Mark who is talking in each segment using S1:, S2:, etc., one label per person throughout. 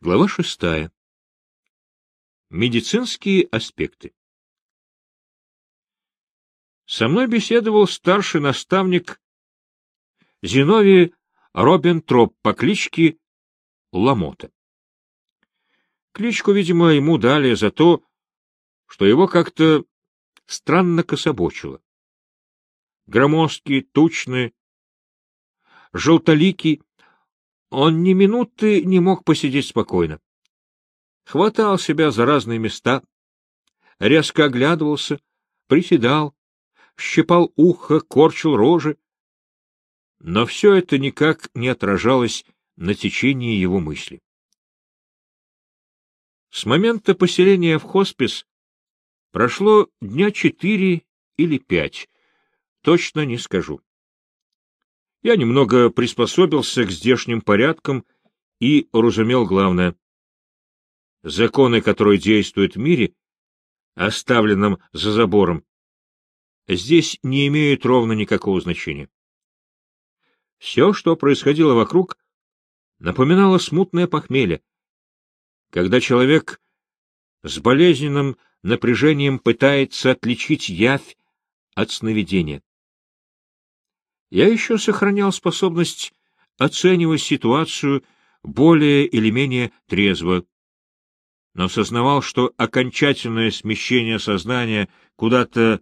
S1: Глава шестая. Медицинские аспекты. Со мной беседовал старший наставник Зиновий Робентроп по кличке Ламота. Кличку, видимо, ему дали за то, что его как-то странно кособочило. Громоздкий, тучный, желтоликий, он ни минуты не мог посидеть спокойно. Хватал себя за разные места, резко оглядывался, приседал, щипал ухо, корчил рожи. Но все это никак не отражалось на течении его мысли. С момента поселения в хоспис прошло дня четыре или пять, точно не скажу. Я немного приспособился к здешним порядкам и уразумел главное. Законы, которые действуют в мире, оставленном за забором, здесь не имеют ровно никакого значения. Все, что происходило вокруг, напоминало смутное похмелье, когда человек с болезненным напряжением пытается отличить явь от сновидения. Я еще сохранял способность оценивать ситуацию более или менее трезво, но сознавал, что окончательное смещение сознания куда-то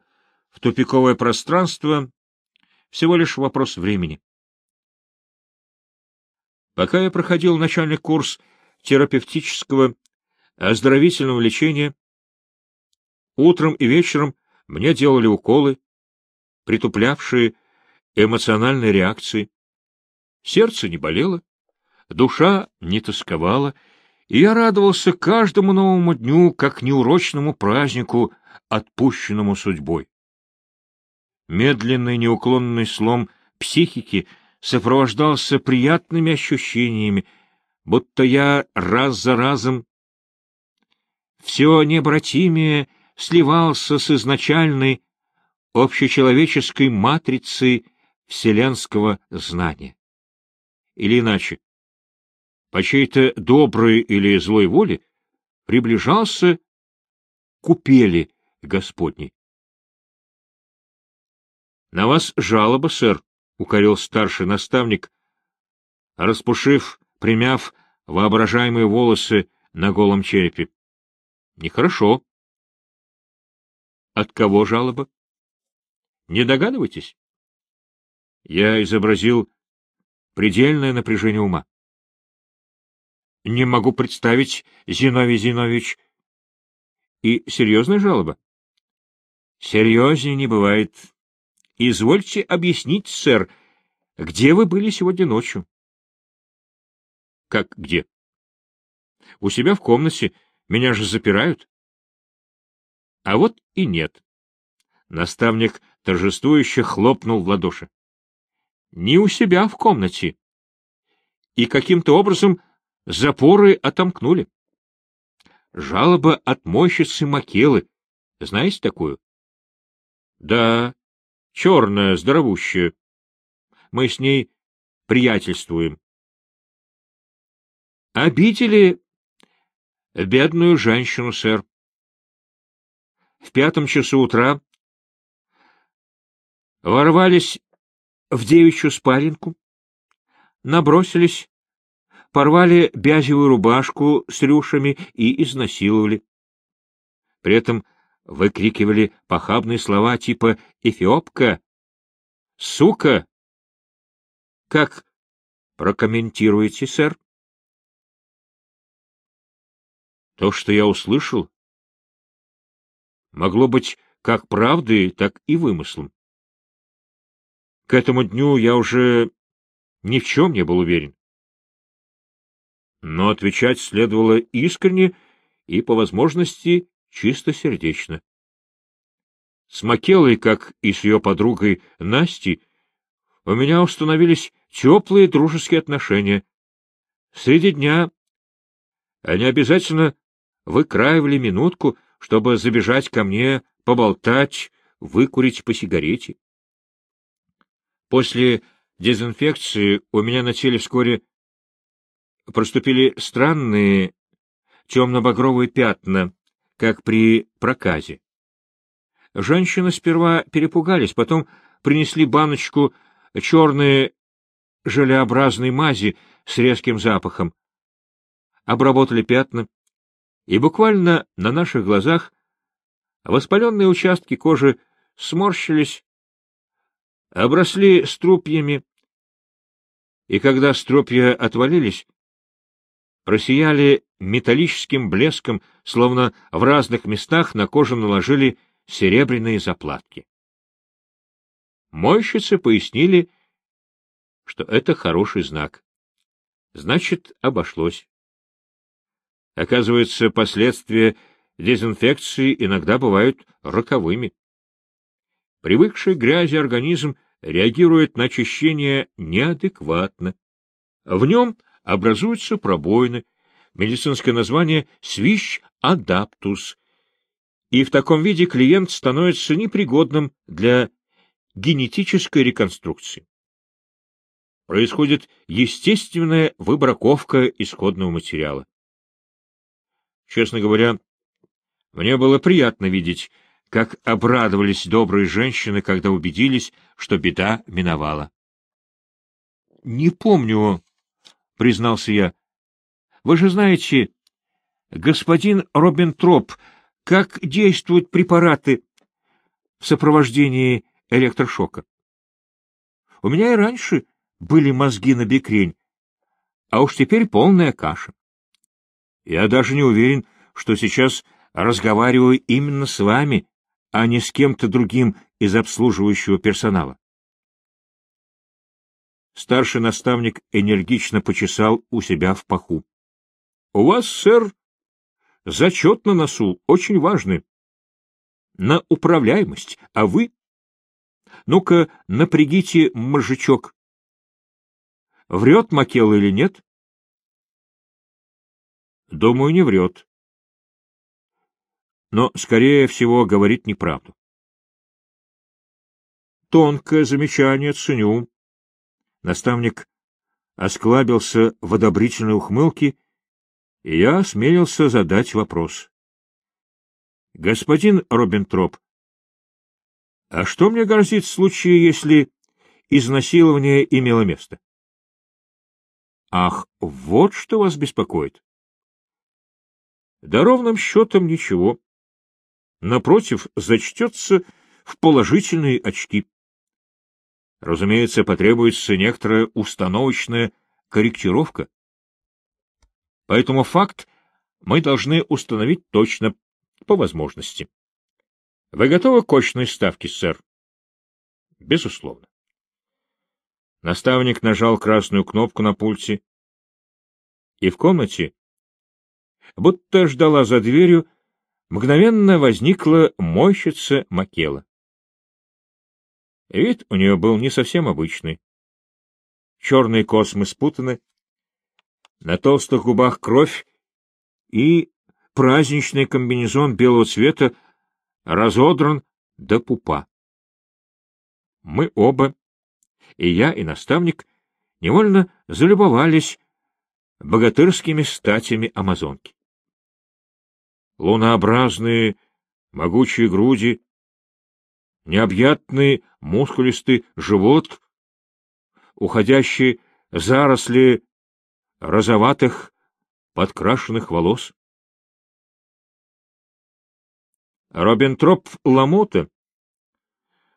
S1: в тупиковое пространство — всего лишь вопрос времени. Пока я проходил начальный курс терапевтического оздоровительного лечения, утром и вечером мне делали уколы, притуплявшие эмоциональной реакции. Сердце не болело, душа не тосковала, и я радовался каждому новому дню, как неурочному празднику, отпущенному судьбой. Медленный неуклонный слом психики сопровождался приятными ощущениями, будто я раз за разом все необратимее сливался с изначальной общечеловеческой матрицей вселенского знания. Или иначе, по чьей-то доброй или злой воле приближался купели Господней. — На вас жалоба, сэр, — укорил старший наставник, распушив, примяв воображаемые волосы на голом черепе. — Нехорошо. — От кого жалоба? — Не догадываетесь? Я изобразил предельное напряжение ума. Не могу представить, Зиновий Зинович. И серьезная жалоба? Серьезнее не бывает. Извольте объяснить, сэр, где вы были сегодня ночью? Как где? У себя в комнате. Меня же запирают. А вот и нет. Наставник торжествующе хлопнул в ладоши не у себя в комнате. И каким-то образом запоры отомкнули. Жалоба от мойщицы Макелы. Знаете такую? Да, черная, здоровущая. Мы с ней приятельствуем. Обидели бедную женщину, сэр. В пятом часу утра ворвались в девичью спаленку, набросились, порвали бязевую рубашку с рюшами и изнасиловали. При этом выкрикивали похабные слова типа «эфиопка», «сука». Как прокомментируете, сэр? То, что я услышал, могло быть как правдой, так и вымыслом. К этому дню я уже ни в чем не был уверен. Но отвечать следовало искренне и, по возможности, чистосердечно. С Макелой, как и с ее подругой Настей, у меня установились теплые дружеские отношения. Среди дня они обязательно выкраивали минутку, чтобы забежать ко мне, поболтать, выкурить по сигарете. После дезинфекции у меня на теле вскоре проступили странные темно-багровые пятна, как при проказе. Женщины сперва перепугались, потом принесли баночку черной желеобразной мази с резким запахом, обработали пятна, и буквально на наших глазах воспаленные участки кожи сморщились, обросли струпьями, и когда струпья отвалились, просияли металлическим блеском, словно в разных местах на кожу наложили серебряные заплатки. Мойщицы пояснили, что это хороший знак. Значит, обошлось. Оказывается, последствия дезинфекции иногда бывают роковыми. Привыкший к грязи организм реагирует на очищение неадекватно. В нем образуются пробоины, медицинское название свищ адаптус, и в таком виде клиент становится непригодным для генетической реконструкции. Происходит естественная выбраковка исходного материала. Честно говоря, мне было приятно видеть, как обрадовались добрые женщины, когда убедились, что беда миновала. — Не помню, — признался я. — Вы же знаете, господин Робинтроп, как действуют препараты в сопровождении электрошока. У меня и раньше были мозги на бекрень, а уж теперь полная каша. Я даже не уверен, что сейчас разговариваю именно с вами, а не с кем-то другим из обслуживающего персонала. Старший наставник энергично почесал у себя в паху. — У вас, сэр, зачет на носу, очень важный. На управляемость, а вы? Ну-ка, напрягите мозжечок. Врет Макел или нет? Думаю, не врет. Но, скорее всего, говорит неправду. Тонкое замечание ценю. Наставник осклабился в одобрительной ухмылке, и я осмелился задать вопрос. — Господин Робинтроп, а что мне грозит в случае, если изнасилование имело место? — Ах, вот что вас беспокоит. Да ровным счетом ничего. Напротив, зачтется в положительные очки. Разумеется, потребуется некоторая установочная корректировка. Поэтому факт мы должны установить точно, по возможности. Вы готовы к очной ставке, сэр? Безусловно. Наставник нажал красную кнопку на пульте, и в комнате будто ждала за дверью, мгновенно возникла мойщица Макела. Вид у нее был не совсем обычный. Черные космы спутаны, на толстых губах кровь и праздничный комбинезон белого цвета разодран до пупа. Мы оба, и я, и наставник, невольно залюбовались богатырскими статями амазонки лунообразные могучие груди, необъятный мускулистый живот, уходящие заросли розоватых подкрашенных волос. Робинтроп Ламота,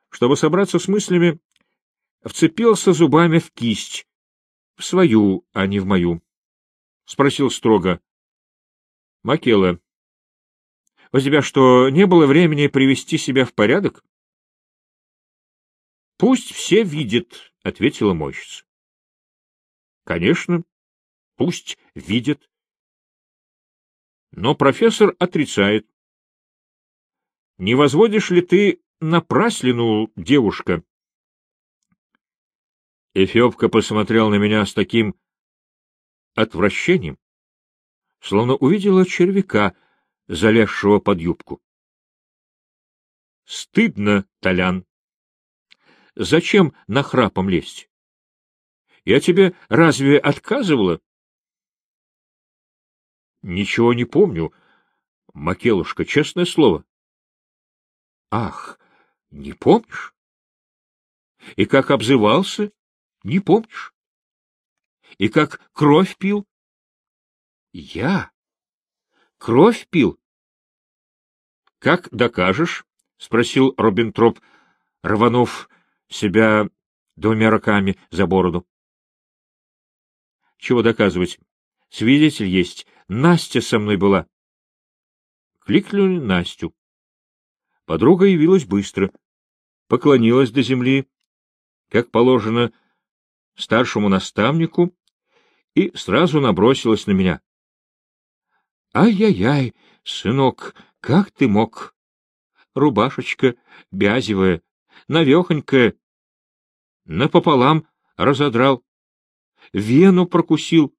S1: чтобы собраться с мыслями, вцепился зубами в кисть, в свою, а не в мою. Спросил строго. — Макела, у тебя что, не было времени привести себя в порядок? — Пусть все видят, — ответила мойщица. — Конечно, пусть видят. Но профессор отрицает. — Не возводишь ли ты напраслину, девушка? Эфиопка посмотрел на меня с таким отвращением, словно увидела червяка — залезшего под юбку. Стыдно, Толян. Зачем на храпом лезть? Я тебе разве отказывала? ничего не помню. Макелушка, честное слово. — Ах, не помнишь? И как обзывался? Не помнишь? И как кровь пил? Я? Кровь пил? Как докажешь? — спросил Робинтроп, рванув себя двумя руками за бороду. — Чего доказывать? Свидетель есть. Настя со мной была. Кликнули Настю. Подруга явилась быстро, поклонилась до земли, как положено старшему наставнику, и сразу набросилась на меня. «Ай-яй-яй, сынок, как ты мог? Рубашечка бязевая, навехонькая, напополам разодрал, вену прокусил.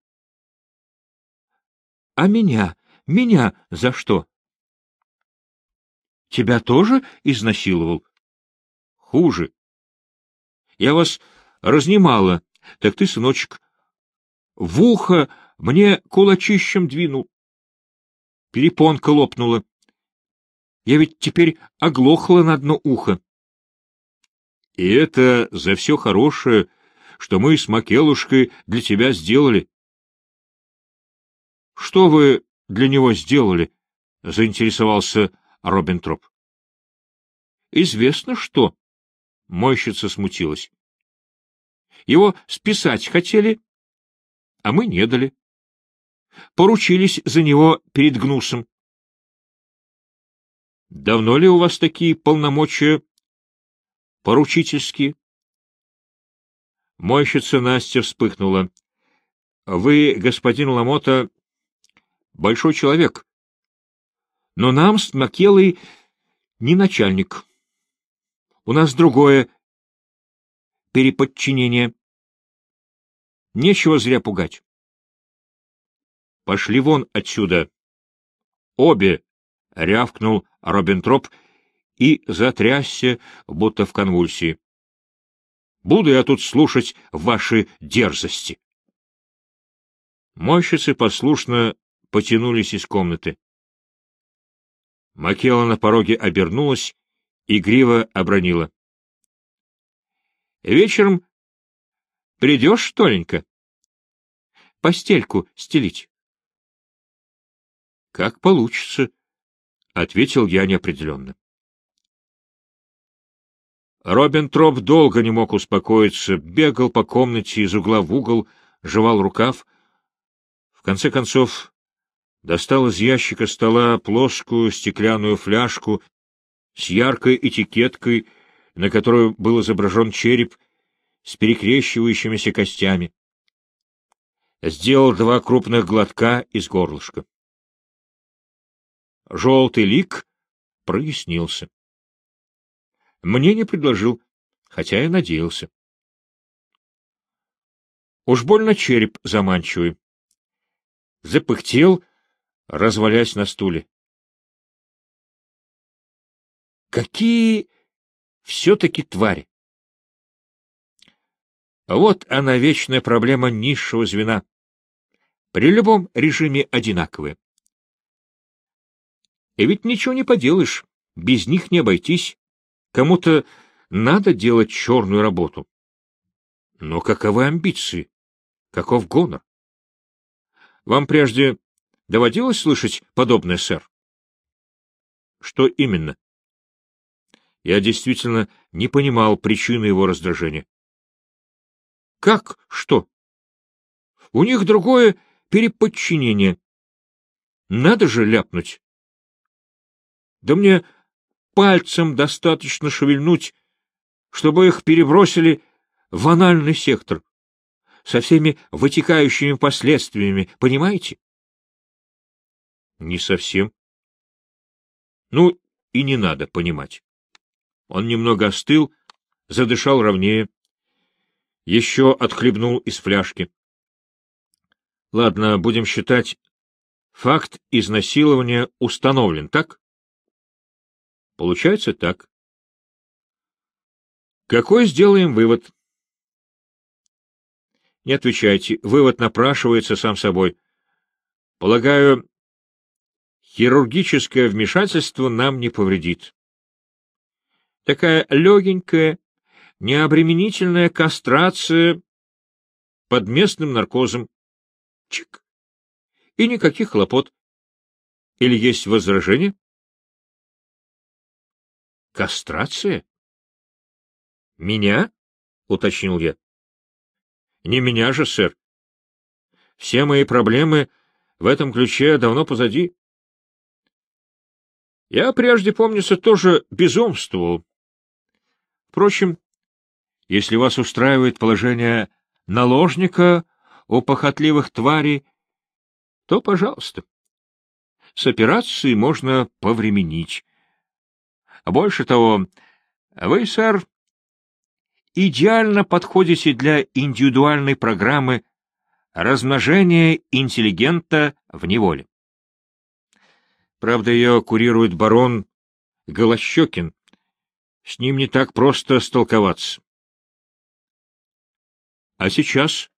S1: А меня, меня за что? Тебя тоже изнасиловал? Хуже. Я вас разнимала, так ты, сыночек, в ухо мне кулачищем двинул. Перепонка лопнула. Я ведь теперь оглохла на одно ухо. И это за все хорошее, что мы с Макелушкой для тебя сделали. — Что вы для него сделали? — заинтересовался Робинтроп. — Известно что. Мойщица смутилась. Его списать хотели, а мы не дали. Поручились за него перед Гнусом. — Давно ли у вас такие полномочия поручительские? Мойщица Настя вспыхнула. — Вы, господин Ламота, большой человек. Но нам с Макелой не начальник. У нас другое переподчинение. Нечего зря пугать. Пошли вон отсюда. Обе! — рявкнул Робентроп и затрясся, будто в конвульсии. Буду я тут слушать ваши дерзости. Мойщицы послушно потянулись из комнаты. Макела на пороге обернулась и гриво обронила. — Вечером придешь, Толенька? Постельку стелить. — Как получится, — ответил я неопределенно. Робин Троп долго не мог успокоиться, бегал по комнате из угла в угол, жевал рукав. В конце концов, достал из ящика стола плоскую стеклянную фляжку с яркой этикеткой, на которой был изображен череп с перекрещивающимися костями. Сделал два крупных глотка из горлышка. Желтый лик прояснился. Мне не предложил, хотя я надеялся. Уж больно череп заманчивый. Запыхтел, развалясь на стуле. Какие все-таки твари! Вот она вечная проблема низшего звена. При любом режиме одинаковые. И ведь ничего не поделаешь, без них не обойтись. Кому-то надо делать черную работу. Но каковы амбиции? Каков гонор? Вам прежде доводилось слышать подобное, сэр? Что именно? Я действительно не понимал причины его раздражения. Как что? У них другое переподчинение. Надо же ляпнуть. Да мне пальцем достаточно шевельнуть, чтобы их перебросили в анальный сектор со всеми вытекающими последствиями, понимаете? Не совсем. Ну, и не надо понимать. Он немного остыл, задышал ровнее, еще отхлебнул из фляжки. Ладно, будем считать, факт изнасилования установлен, так? Получается так. Какой сделаем вывод? Не отвечайте, вывод напрашивается сам собой. Полагаю, хирургическое вмешательство нам не повредит. Такая легенькая, необременительная кастрация под местным наркозом. Чик. И никаких хлопот. Или есть возражения? Кастрация? Меня? — уточнил я. Не меня же, сэр. Все мои проблемы в этом ключе давно позади. Я прежде, помнится, тоже безумствовал. Впрочем, если вас устраивает положение наложника у похотливых тварей, то, пожалуйста. С операцией можно повременить. Больше того, вы, сэр, идеально подходите для индивидуальной программы размножения интеллигента в неволе. Правда, ее курирует барон Голощекин. С ним не так просто столковаться. А сейчас?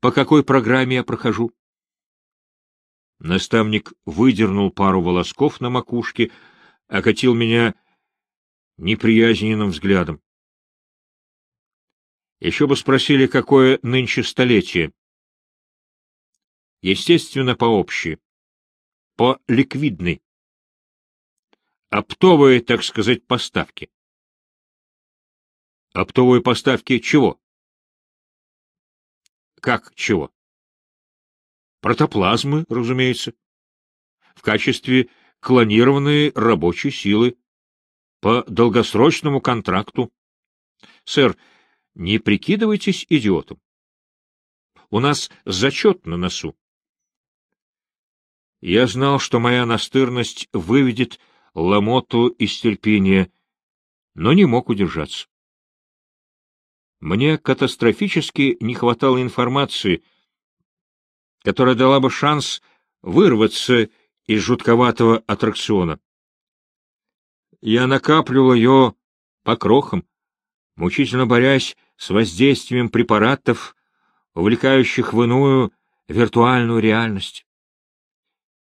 S1: По какой программе я прохожу? Наставник выдернул пару волосков на макушке, окатил меня неприязненным взглядом. Еще бы спросили, какое нынче столетие. Естественно, по общей, по ликвидной. Оптовые, так сказать, поставки. Оптовые поставки чего? Как чего? Протоплазмы, разумеется. В качестве клонированной рабочей силы по долгосрочному контракту. Сэр, не прикидывайтесь идиотом. У нас зачет на носу. Я знал, что моя настырность выведет Ламоту из терпения, но не мог удержаться. Мне катастрофически не хватало информации, которая дала бы шанс вырваться из жутковатого аттракциона. Я накапливал ее по крохам, мучительно борясь с воздействием препаратов, увлекающих в иную виртуальную реальность.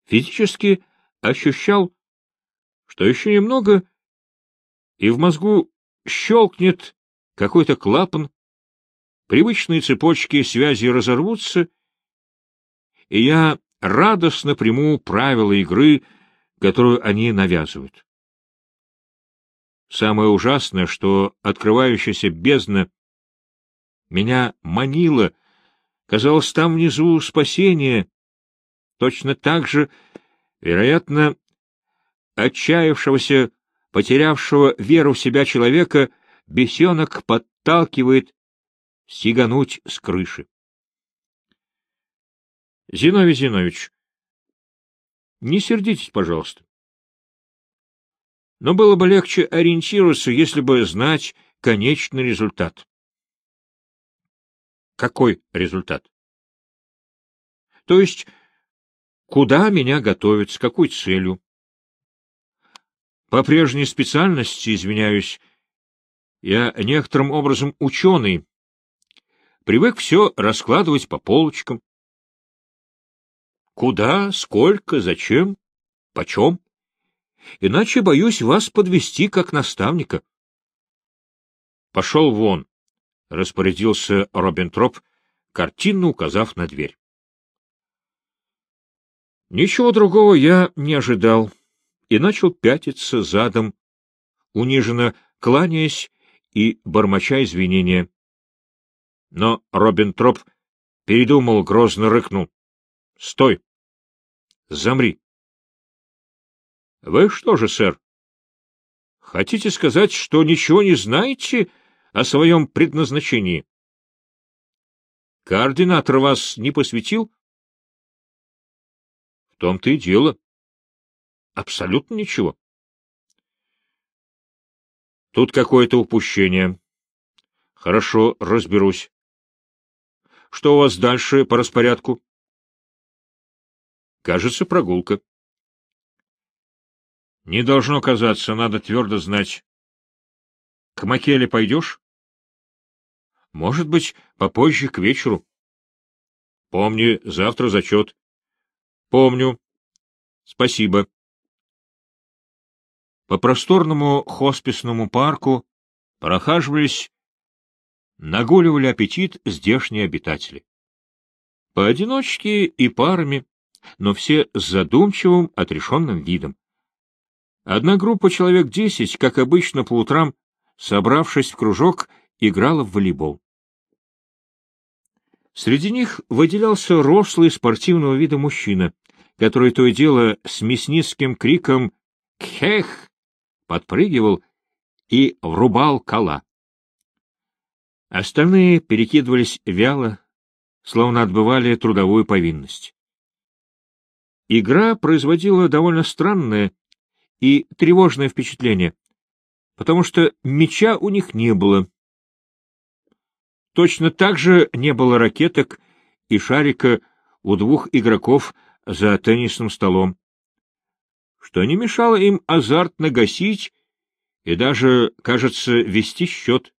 S1: Физически ощущал, что еще немного, и в мозгу щелкнет какой-то клапан, привычные цепочки связи разорвутся, и я радостно приму правила игры, которую они навязывают. Самое ужасное, что открывающаяся бездна меня манила, казалось, там внизу спасение, точно так же, вероятно, отчаявшегося, потерявшего веру в себя человека, бесенок подталкивает сигануть с крыши. Зиновий Зинович, не сердитесь, пожалуйста. Но было бы легче ориентироваться, если бы знать конечный результат. Какой результат? То есть, куда меня готовят, с какой целью? По прежней специальности, извиняюсь, я некоторым образом ученый, привык все раскладывать по полочкам. Куда, сколько, зачем, почем? Иначе боюсь вас подвести как наставника. Пошел вон, — распорядился Робинтроп, картинно указав на дверь. Ничего другого я не ожидал и начал пятиться задом, униженно кланяясь и бормоча извинения. Но Робинтроп передумал, грозно рыкнул. — Стой! Замри! — Вы что же, сэр? Хотите сказать, что ничего не знаете о своем предназначении? Координатор вас не посвятил? — В том-то и дело. Абсолютно ничего. Тут какое-то упущение. Хорошо, разберусь. Что у вас дальше по распорядку? Кажется, прогулка. Не должно казаться, надо твердо знать. К Макеле пойдешь? Может быть, попозже, к вечеру. Помни, завтра зачет. Помню. Спасибо. По просторному хосписному парку прохаживались, нагуливали аппетит здешние обитатели. Поодиночке и парами, но все с задумчивым, отрешенным видом. Одна группа человек десять, как обычно по утрам, собравшись в кружок, играла в волейбол. Среди них выделялся рослый спортивного вида мужчина, который то и дело с мясницким криком «Кхех!» подпрыгивал и врубал кола. Остальные перекидывались вяло, словно отбывали трудовую повинность. Игра производила довольно странное и тревожное впечатление, потому что мяча у них не было. Точно так же не было ракеток и шарика у двух игроков за теннисным столом, что не мешало им азартно гасить и даже, кажется, вести счет.